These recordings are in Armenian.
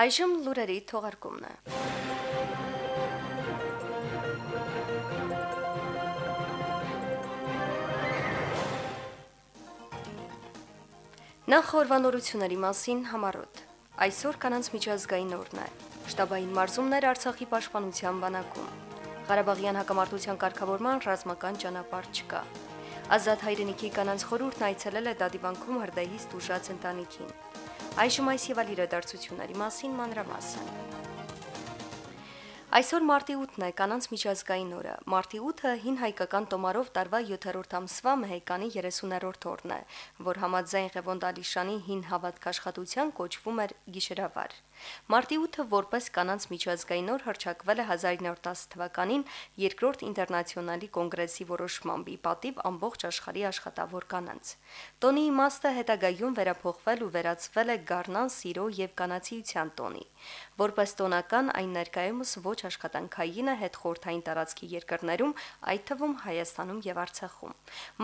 Այժմ լուրերի թողարկումն է։ Նախ օրվանորությունների մասին համարոտ։ Այսօր կանանց միջազգային օրն է։ Շտաբային մարզումներ Արցախի պաշտպանության բանակում։ Ղարաբաղյան հակամարտության կարգավորման ռազմական ճանապարհ չկա։ Ազատ հայրենիքի կանանց խորհուրդն այցելել է Դադիվանքում հրդեհից դուժած ընտանիքին։ Այժմ այս եւ այլ իրադարձությունների մասին մանրամասն։ Այսօր մարտի 8-ն է կանանց միջազգային օրը։ Մարտի 8-ը հին հայկական տոմարով տարվա 7-րդ ամսվա մեհեկանի 30-րդ օրն է, որ համաձայն Ղևոն Դալիշանի հին հավատքաշխատության կոչվում էր գիշերավար։ Մարտի 8-ը որպես կանանց միջազգային օր հռչակվել է 1910 թվականին երկրորդ ինտերնացիոնալի կոնգրեսի որոշմամբ՝ ի պատիվ ամբողջ աշխարհի աշխատավոր կանանց։ Տոնի իմաստը հետագայում վերափոխվել ու վերածվել է Գառնան սիրո եւ կանացիության տոնի։ Որպես տոնական այն ներկայումս ոչ աշխատանքային է հետ խորթային տարածքի երկրներում, այդ թվում Հայաստանում եւ Արցախում։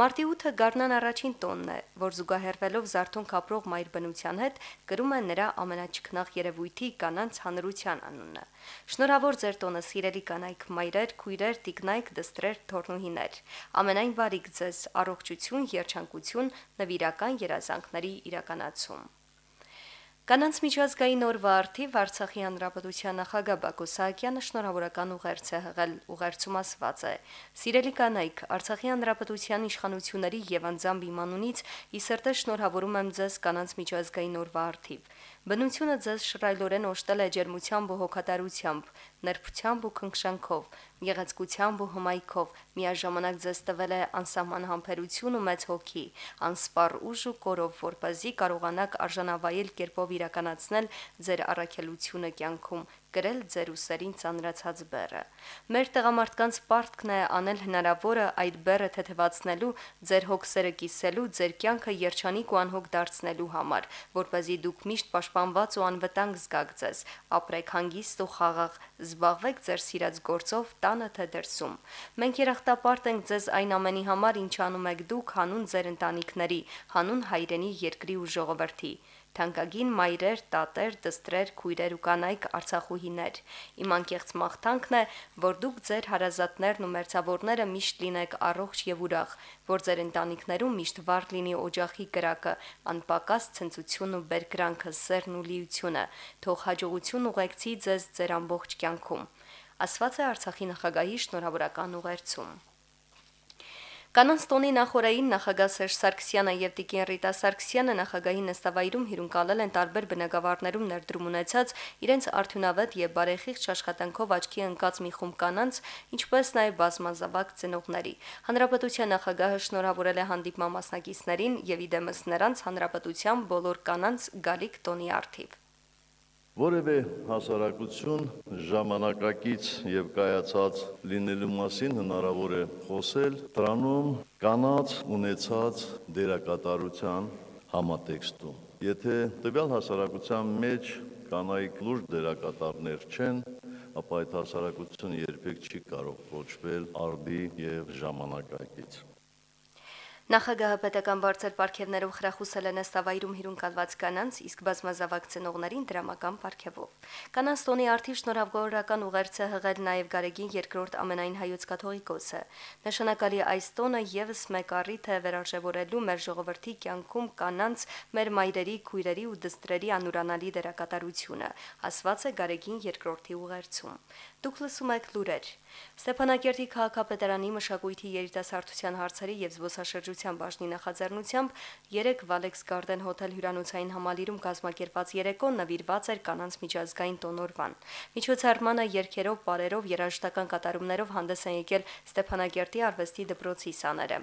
Մարտի 8-ը Գառնան առաջին տոնն է, որ զուգահեռվելով Զարթոնք ապրող մայր բնության հետ կրում է նրա ամենաճկնաղ երևույթի կանանց հանրության անունը։ Շնորհավոր ձեր տոնը սիրելի կանայք, մայրեր, քույրեր, տիկնայք, դստրեր, թորնուհիներ։ Ամենայն բարիք ձեզ, առողջություն, երջանկություն, նվիրական երազանքների իրականացում։ Կանանց միջազգային օրվա արդիվ Արցախի հանրապետության նախագահ Բակո Սահակյանը շնորհավորական ուղերձ է հղել ուղերձում ասված է. Սիրելի կանայք, Արցախի հանրապետության իշխանությունների եւ անձամբ իմ անունից ի սրտե շնորհավորում եմ ձեզ կանանց միջազգային օրվա արդիվ։ Բնությունը ձեզ շռայլորեն օժտել է ջերմությամբ ու հոգատարությամբ, ներբությամբ ու քնքշանքով, գեղեցկությամբ ու հմայքով, միաժամանակ ձեզ տվել է անսահման համբերություն ու մեծ հոգի, անսպառ ուժ ու կորով, որպեսզի կարողանաք արժանավայել կերպով իրականացնել ձեր առաքելությունը կյանքում, կրել ձեր ուսերին ծանրացած բեռը։ Մեր տղամարդկանց պարտքն է անել հնարավորը այդ բեռը թեթևացնելու, ձեր հոգսերը կիսելու, ձեր կյանքը երջանիկ ու անհոգ դարձնելու համար, որ เป զի դուք միշտ պաշտպանված ու անվտանգ զգաք ձեզ, ապրեք հանգիստ ու խաղաղ, զբաղվեք ձեր սիրած գործով տանը թե դրսում։ Մենք երախտապարտ ենք ձեզ այն ամենի համար, ինչ անում եք դուք հանուն ձեր ընտանիքների, հանուն հայրենի երկրի ու ժողովրդի թանկագին մայրեր, տատեր, դստրեր, քույրեր ու կանայք Արցախուհիներ։ Իմ անկեղծ մաղթանքն է, որ դուք ձեր հարազատներն ու մերձավորները միշտ լինեք առողջ եւ ուրախ, որ ձեր ընտանիքներում միշտ վառ լինի օջախի կրակը, անպակաս ցնծություն ու բերկրանքը, սերն ու լիությունը։ Թող հաջողություն ուղեկցի ձեզ ձեր ամբողջ կյանքում։ Ասված է Արցախի նախագահի շնորհավորական ուղերձում։ Կանանց տոնի նախորային նախագահ Սերժ Սարգսյանը եւ Տիկին Ռիտա Սարգսյանը նախագահի նստավայրում հյուրընկալել են տարբեր բնակավարներում ներդրում ունեցած իրենց արդյունավետ եւ բարեխիղճ աշխատանքով աչքի ընկած մի խումբ կանանց, ինչպես նաեւ բազմազավակ ծնողների։ Հանրապետության նախագահը շնորհավորել է հանդիպման մասնակիցներին եւ իդեմս նրանց հանրապետության բոլոր կանանց գալիք տոնի արթիվ որևէ հասարակություն ժամանակակից եւ կայացած լինելու մասին հնարավոր է խոսել դրանում կանած ունեցած դերակատարության համատեքստում։ Եթե տվյալ հասարակության մեջ կանայք լուրջ դերակատարներ չեն, ապա այդ հասարակությունը երբեք չի կարող կոչվել արդի եւ ժամանակակից։ Նախագահը պետական բարձր պարգևներով խրախուսել է նստավայրում հյուրընկալված կանանց, իսկ բազմազավակ ծնողներին դրամական պարգևով։ Կանանց տոնի արդիվ շնորհավորական ուղերձը հղել նաև Գարեգին երկրորդ ամենայն հայոց կաթողիկոսը։ Նշանակալի այս տոնը եւս մեկ առիթ է վերարժևորելու մեր ժողովրդի կյանքում կանանց, մեր մայրերի, քույրերի ու դստրերի անուրանալի դերակատարությունը, ասված է Գարեգին երկրորդի ուղերձում։ Դուք լսում եք լուրեր։ Ստեփանակերտի քաղաքապետարանի մշակույթի երիտասարդության հարցերի եւ զբոսաշրջության բաժնի նախաձեռնությամբ 3 Valex Garden Hotel հյուրանոցային համալիրում կազմակերպված երեկոն նվիրված էր կանանց միջազգային տոնորվան։ Միջոցառմանը երկերով, բարերով, երաժշտական կատարումներով հանդես են եկել Ստեփանակերտի արվեստի դպրոցի սաները։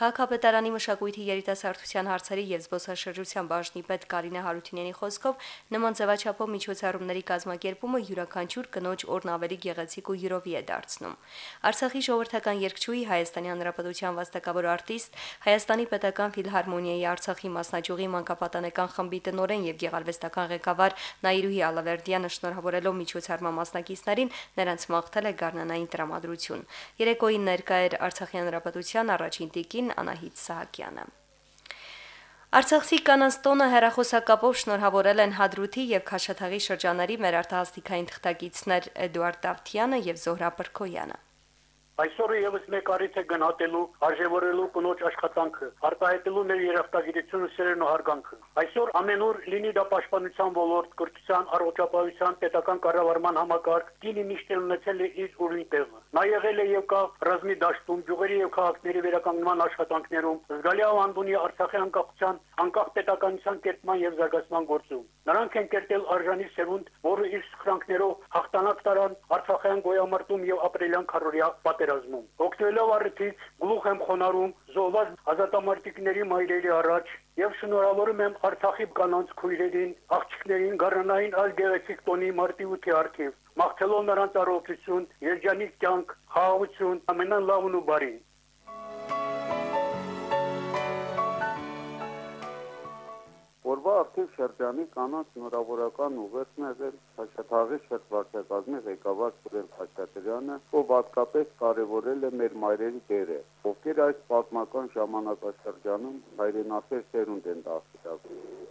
Քաղաքապետարանի մշակույթի երիտասարդության հարցերի եւ զբոսաշրջության բաժնի պետ Կարինե Հարությունյանի խոսքով նման ձևաչափով միջոցառումների կազմակերպումը յուրաքանչյուր կնոջ օրն ավելի գեղեցիկ ու յուրովի է դարձ ներկայացնում։ Արցախի ժողովրդական երգչուհի Հայաստանի Հանրապետության վաստակավոր արտիստ, Հայաստանի Պետական ֆիլհարմոնիայի Արցախի մասնաճյուղի մանկապատանեկան խմբի տնօրեն եւ գեղարվեստական ղեկավար Նաիրուհի Ալավերդյանը շնորհավորելով միջոցառման մասնակիցներին նրանց մաղթել է գարնանային տրամադրություն։ Երեկոյին ներկա էր Արցախի Հանրապետության առաջին տիկին Անահիտ Սահակյանը։ Արցախցի կանանց տոնը հերախոսակապով շնորհավորել են Հադրութի եւ Քաշաթաղի շրջանների մեր արտահասթիկային թղթակիցներ Էդուարդ Դավթյանը եւ Զոհրա Պրկոյանը։ Այսօրը եւս մեկ առիթ է գնահատելու, արժևորելու կնոջ աշխատանքը, արտահայտելու մեր երախտագիտությունը սերն ու հարգանքը։ Այսօր ամենուր լինի դա պաշտպանության ոլորտ, կրթության, առողջապահության, պետական կառավարման համակարգ, դինի միշտ ունեցել է իր ուրույն տեղը։ Նա եղել է եւ կա ռազմի դաշտում, ջուղերի եւ քաղաքների վերականգնման աշխատանքներում, զգալի ավանդունի Արցախի անկախության, անկախ պետականության կերտման եւ զարգացման գործում։ Նրանք են կերտել արժանի սերունդ, որը իր սխրանքներով հաղթանակ տարան Արցախյան գոյամարտում եւ ապրիլյան քարորիա պատեր պատերազմում։ Օգնելով առիթից գլուխ եմ խոնարհում զոհված ազատամարտիկների մայրերի առաջ եւ շնորհավորում եմ Արցախի կանանց քույրերին, աղջիկներին գառնային այլ գեղեցիկ տոնի մարտի 8-ի արքիվ։ Մաղթելով նրանց առողջություն, երջանիկ կյանք, խաղաղություն, ամենան լավն ու բարին։ Օրվա արդիվ շրջանի կանանց նորավորական ուղերձն եղել Խաչաթաղի շրջվարչակազմի ղեկավար Սուրեն Խաչատրյանը, ով հատկապես կարևորել է մեր մայրերի դերը, ովքեր այս պատմական ժամանակաշրջանում հայրենասեր սերունդ են դարձել։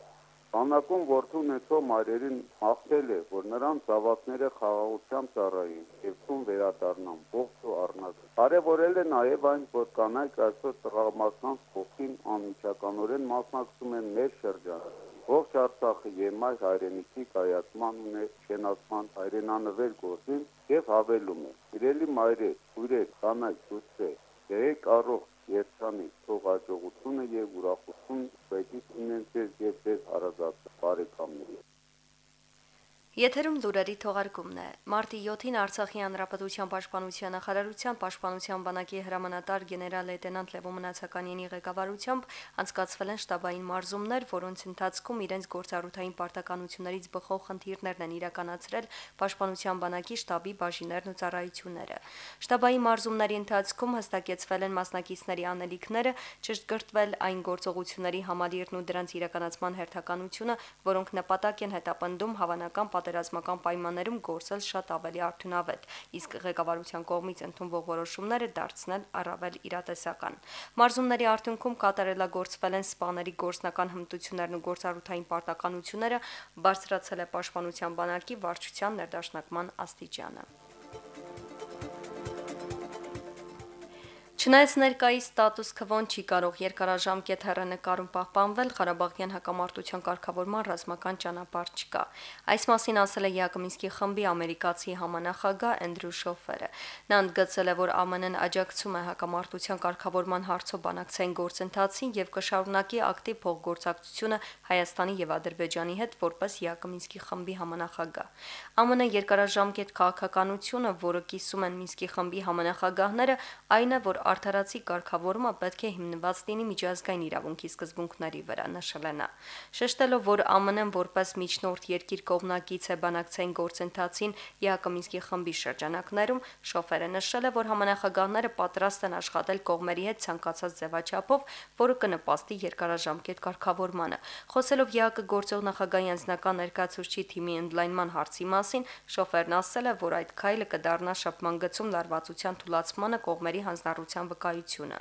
Բանակում որդու ունեցող մայրերին հաղթել է, որ նրանց զավակները խաղաղությամբ ծառային ցուն վերադառնան ողջ ու առնակ։ Կարևորել է նաեւ այն, որ կանայք այսօր տղամարդկանց կողքին անմիջականորեն մասնակցում են մեր շրջանը։ Ողջ Արցախը եմայ հայրենիքի կայացման ու շենացման հայրենանվեր գործին եւ հավելում է. Իրելի մայրեր, քույրեր, կանայք, դուստրեր, եղեք առողջ երջանի թող աջողությունը եւ ուրախություն պիտի ունեն ձեզ եւ ձեր հարազատ բարեկամների Եթերում լուրերի թողարկումն է։ Մարտի 7-ին Արցախի հանրապետության պաշտպանության նախարարության պաշտպանության բանակի հրամանատար գեներալ լեյտենանտ Լևո Մնացականյանի ղեկավարությամբ անցկացվել են շտաբային մարզումներ, որոնց ընթացքում իրենց գործառութային պարտականություններից բխող խնդիրներն են իրականացրել պաշտպանության բանակի շտաբի բաժիներն ու ծառայությունները։ Շտաբային մարզումների ընթացքում հստակեցվել են մասնակիցների անելիքները, ճշտկրտվել այն գործողությունների համալիրն ու դրանց իրականացման հերթականությունը, որոնք նպատակ են հետապնդում հավանական պատերազմական պայմաններում գործել շատ ավելի արդյունավետ, իսկ ղեկավարության կողմից ընդունվող որոշումները դարձնել առավել իրատեսական։ Մարզումների արդյունքում կատարելագործվել են սպաների գործնական հմտություններն ու գործառութային պարտականությունները, բարձրացել է պաշտպանության բանակի վարչության ներդաշնակման աստիճանը։ Չնայած ներկայիս ստատուս քվոն չի կարող երկարաժամկետ հեռանկարում պահպանվել, Ղարաբաղյան հակամարտության կարգավորման ռազմական ճանապարհ չկա։ Այս մասին ասել է Յակոմինսկի խմբի ամերիկացի համանախագահ Էնդրյու Շոֆերը։ Նա ընդգծել է, որ ԱՄՆ-ն աջակցում է հակամարտության կարգավորման հարցով բանակցային գործընթացին եւ կշարունակի ակտիվ փոխգործակցությունը Հայաստանի եւ Ադրբեջանի հետ որպես Յակոմինսկի խմբի համանախագահ։ ԱՄՆ երկարաժամկետ քաղաքականությունը, որը կիսում են Մինսկի խմբի համանախագահները, այն է, որ արդարացի կարգավորումը պետք է հիմնված լինի միջազգային իրավունքի սկզբունքների վրա, նշել է նա։ Շեշտելով, որ ԱՄՆ-ն որպես միջնորդ երկիր կողմնակից է բանակցային գործընթացին Յակոմինսկի խմբի շրջանակներում, շոֆերը նշել է, որ համանախագահները պատրաստ են աշխատել կողմերի հետ ցանկացած ձևաչափով, որը կնպաստի երկարաժամկետ կարգավորմանը։ Խոսելով ՀԱԿ գործող նախագահի անձնական ներկայացուցիչի թիմի ընդլայնման հարցի մասին, շոֆերն ասել է, որ այդ քայլը կդառնա շփման գծում լարվածության թույլաtsմանը կողմերի հանձնառության վկայությունը։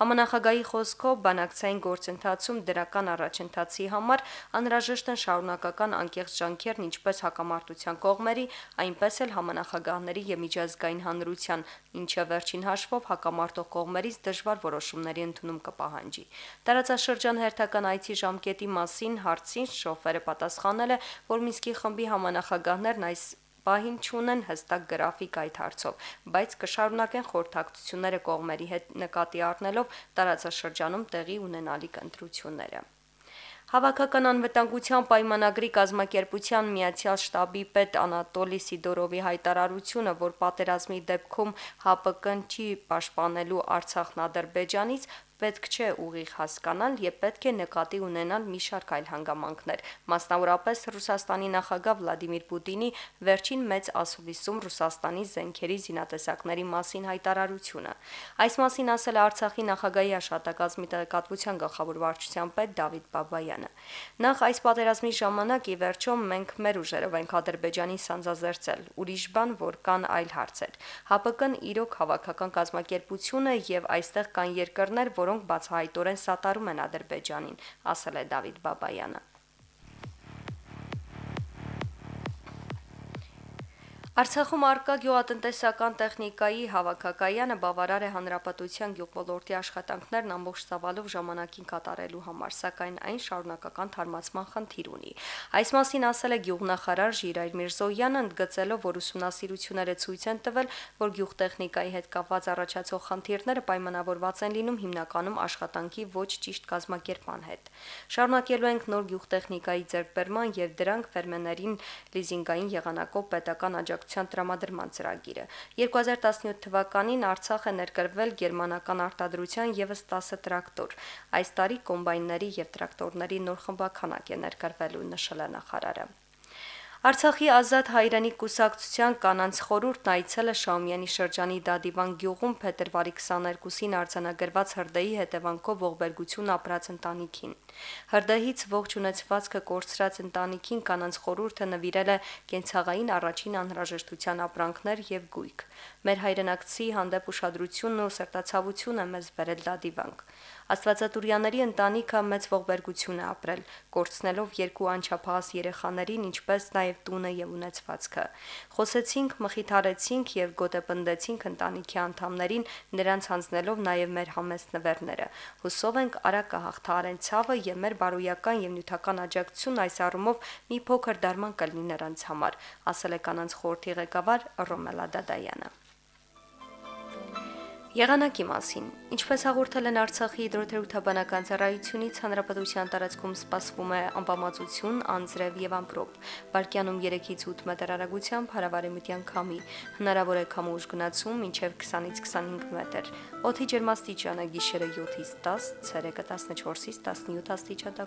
Համանախագահի խոսքով բանակցային գործընթացում դրական առաջընթացի համար անհրաժեշտ են շարունակական անկեղծ ջանքերն ինչպես հակամարտության կողմերի, այնպես էլ համանախագահների եւ միջազգային հանրության, ինչը վերջին հաշվով հակամարտող կողմերից դժվար որոշումների ընդունում կպահանջի։ Տարածաշրջան հերթական այցի ժամկետի մասին հարցին շոֆերը պատասխանել է, որ Մինսկի խմբի համանախագահներն այս պահին չունեն հստակ գրաֆիկ այդ հարցով, բայց կշարունակեն խորհրդակցությունները կողմերի հետ նկատի առնելով տարածաշրջանում տեղի ունենալիք ընտրությունները։ Հավաքական անվտանգության պայմանագրի կազմակերպության Միացյալ շտաբի պետ Անատոլի Սիդորովի հայտարարությունը, որ պատերազմի դեպքում ՀԱՊԿ-ն չի պաշտպանելու Արցախն Ադրբեջանից, պետք չէ ուղիղ հասկանալ եւ պետք է նկատի ունենալ մի շարք այլ հանգամանքներ, մասնավորապես Ռուսաստանի նախագահ Վլադիմիր Պուտինի վերջին մեծ ասուլիսում Ռուսաստանի զենքերի զինատեսակների մասին հայտարարությունը։ Այս մասին ասել է Արցախի նախագահի աշտակազմի տեղեկատվության գլխավոր վարչության պետ Դավիթ Բաբայանը։ Նախ այս պատերազմի ժամանակ ի վերջո մենք մեր ուժերով ենք Ադրբեջանի սանձազերծել, ուրիշ բան, որ կան այլ հարցեր։ ՀԱՊԿ-ն իրոք հավաքական կազմակերպություն է եւ այստեղ կան երկրներ, որոնք որոնք բացահայտորեն սատարում են Ադրբեջանին, ասել է Դավիթ Բաբայանը։ Արցախում արկա գյուղատնտեսական տեխնիկայի հավաքակայանը բավարար է հանրապետության գյուղոլորտի աշխատանքներն ամբողջ ծավալով ժամանակին կատարելու համար, սակայն այն շարունակական թարմացման խնդիր ունի։ Այս մասին ասել է գյուղնախարար Ժիրայր Միրզոյանը, ընդգծելով, որ ուսումնասիրությունները ցույց են տվել, որ գյուղտեխնիկայի հետ կապված առաջացող խնդիրները պայմանավորված են լինում հիմնականում աշխատանքի ոչ ճիշտ կազմակերպման հետ։ Շարունակելու ենք նոր գյուղտեխնիկայի ձեռքբերման եւ դրանք ֆերմերներին լիզինգային եղանակով պետական աջակցություն աջակցության տրամադրման ծրագիրը։ 2017 թվականին Արցախ է ներկրվել գերմանական արտադրության եւս 10 տրակտոր։ Այս տարի կոմբայնների եւ տրակտորների նոր խմբականակ է ներկրվելու նշել է նախարարը։ Արցախի ազատ հայրենի կուսակցության կանանց խորհուրդն այցել է Շաումյանի շրջանի Դադիվան գյուղում փետրվարի 22-ին արձանագրված հրդեհի հետևանքով ողբերգություն ապրած ընտանիքին։ Հրդեհից ողջ ունեցվածքը կորցրած ընտանիքին կանանց խորհուրդը նվիրել է կենցաղային առաջին անհրաժեշտության ապրանքներ եւ գույք։ Մեր հայրենակցի հանդեպ ուշադրությունն ու սրտացավությունը մեզ բերել Դադիվանք։ Աստվածատուրյաների ընտանիքը մեծ ողբերգություն է ապրել, կորցնելով երկու անչափահաս երեխաներին, ինչպես նաև տունը եւ ունեցվածքը։ Խոսեցինք, մխիթարեցինք եւ գոտեպնդեցինք ընտանիքի անդամներին, նրանց հանձնելով նաև մեր համեստ նվերները։ Հուսով ենք արագ կհաղթարեն ցավը եւ մեր բարոյական եւ նյութական աջակցություն այս առումով մի փոքր դարման կլինի նրանց համար, ասել է կանանց խորհրդի ղեկավար Ռոմելա Դադայանը։ Եղանակի մասին։ Ինչպես հաղորդել են Արցախի հիդրոթերապևտաբանական ծառայությունից, հանրապետության տարածքում սպասվում է անբավարարություն, անձրև եւ ամպրոպ։ Վարկյանում 3-ից 8 մետր հեռագությամբ հարավարեմտյան քամի։ Հնարավոր է քամուշ գնացում մինչև 20-ից 25 մետր։ Օդի ջերմաստիճանը գիշերը 7-ից 10, ցերեկը 14-ից 17 աստիճան